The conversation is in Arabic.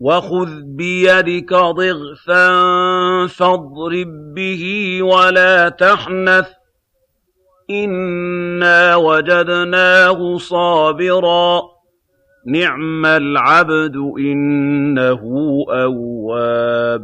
وَخُذْ بِيَدِكَ ضِغْثًا فَاضْرِب بِّهِ وَلَا تَحْنَثْ ۗ إِنَّا وَجَدْنَاهُ صَابِرًا ۚ نِّعْمَ الْعَبْدُ ۖ إِنَّهُ أَوَّابٌ